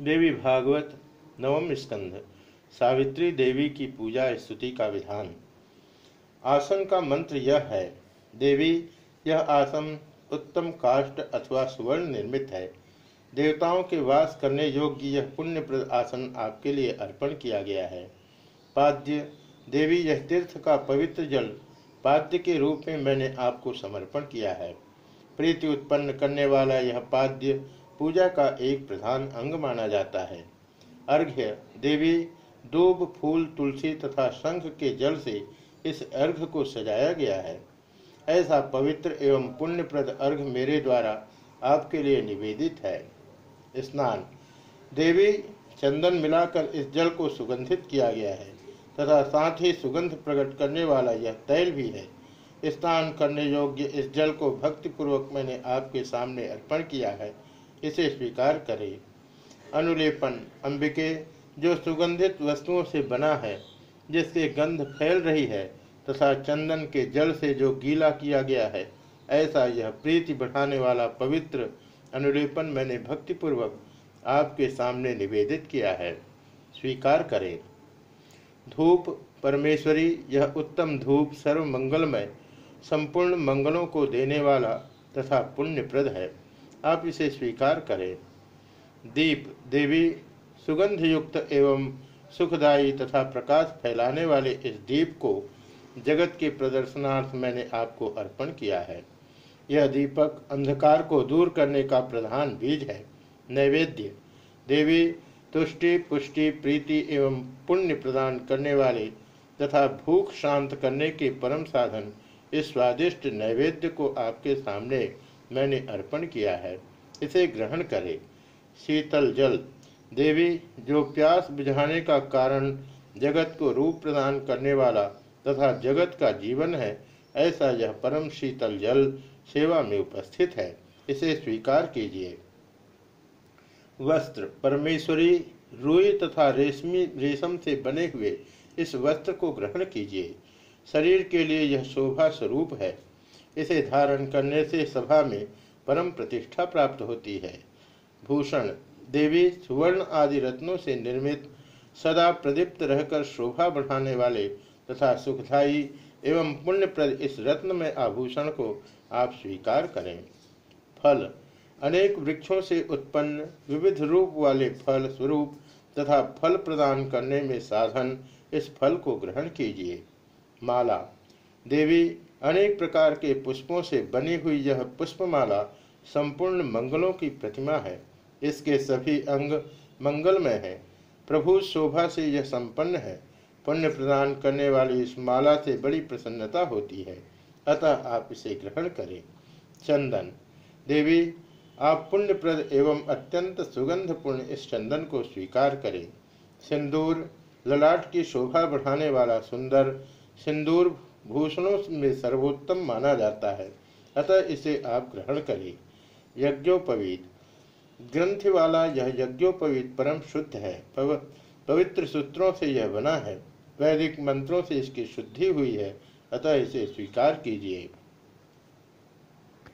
देवी भागवत, नवम स्कंध, सावित्री देवी की पूजा स्तुति का विधान। आसन का मंत्र यह है, देवी, यह आसन उत्तम काष्ट अथवा सुवर्ण निर्मित है। देवताओं के वास करने योग्य यह पुण्यप्रद आसन आपके लिए अर्पण किया गया है। पाद्य, देवी, यह तीर्थ का पवित्र जल पाद्य के रूप में मैंने आपको समर्पण किया है। प्रीति उत्पन्न करने वाला यह पाद्य पूजा का एक प्रधान अंग माना जाता है। अर्घ्य, देवी, दूब, फूल, तुलसी तथा शंख के जल से इस अर्घ को सजाया गया है। ऐसा पवित्र एवं पुण्यप्रद अर्घ मेरे द्वारा आपके लिए निवेदित है। स्नान। देवी, चंदन मिलाकर इस जल को सुगंधित किया गया है तथा साथ ही सुगंध प्रकट करने वाला यह तैल भी है। स्नान करने योग्य इस जल को भक्ति पूर्वक मैंने आपके सामने अर्पण किया है। इसे स्वीकार करें। अनुलेपन, अंबिके, जो सुगंधित वस्तुओं से बना है जिसके गंध फैल रही है, तथा चंदन के जल से जो गीला किया गया है, ऐसा यह प्रीति बढ़ाने वाला पवित्र अनुलेपन मैंने भक्तिपूर्वक आपके सामने निवेदित किया है। स्वीकार करें। धूप, परमेश्वरी, यह उत्तम धूप सर्व मंगलमय संपूर्ण मंगलों को देने वाला तथा पुण्यप्रद है। आप इसे स्वीकार करें। दीप, देवी सुगंध युक्त एवं सुखदायी तथा प्रकाश फैलाने वाले इस दीप को जगत के प्रदर्शनार्थ मैंने आपको अर्पण किया है। यह दीपक अंधकार को दूर करने का प्रधान बीज है। नैवेद्य, देवी, तुष्टि, पुष्टि, प्रीति एवं पुण्य प्रदान करने वाले तथा भूख शांत करने के परम साधन इस स्वादिष्ट नैवेद्य को आपके सामने मैंने अर्पण किया है, इसे ग्रहण करे। शीतल जल, देवी, जो प्यास बुझाने का कारण जगत को रूप प्रदान करने वाला तथा जगत का जीवन है, ऐसा यह परम शीतल जल सेवा में उपस्थित है, इसे स्वीकार कीजिए। वस्त्र, परमेश्वरी, रुई तथा रेशमी, रेशम से बने हुए इस वस्त्र को ग्रहण कीजिए। शरीर के लिए यह शोभा स्वरूप है। इसे धारण करने से सभा में परम प्रतिष्ठा प्राप्त होती है। भूषण, देवी, सुवर्ण आदि रत्नों से निर्मित, सदा प्रदीप्त रहकर शोभा बढ़ाने वाले तथा सुखदायी एवं पुण्यप्रद इस रत्न में आभूषण को आप स्वीकार करें। फल, अनेक वृक्षों से उत्पन्न विविध रूप वाले फल स्वरूप तथा फल प्रदान करने में साधन इस फल को ग्रहण कीजिए। माला, देवी अनेक प्रकार के पुष्पों से बनी हुई यह पुष्पमाला संपूर्ण मंगलों की प्रतिमा है। इसके सभी अंग मंगलमय है। प्रभु शोभा से यह संपन्न है। पुण्य प्रदान करने वाली इस माला से बड़ी प्रसन्नता होती है। अतः आप इसे ग्रहण करें। चंदन। देवी, आप पुण्यप्रद एवं अत्यंत सुगंधपूर्ण इस चंदन को स्वीकार करें। सिंदूर, ललाट की शोभा बढ़ाने वाला सुंदर सिंदूर भूषणों में सर्वोत्तम माना जाता है। अतः इसे आप ग्रहण करें। यज्ञोपवीत। ग्रंथ वाला यह यज्ञोपवीत परम शुद्ध है। पवित्र सूत्रों से यह बना है। वैदिक मंत्रों से इसकी शुद्धि हुई है। अतः इसे स्वीकार कीजिए।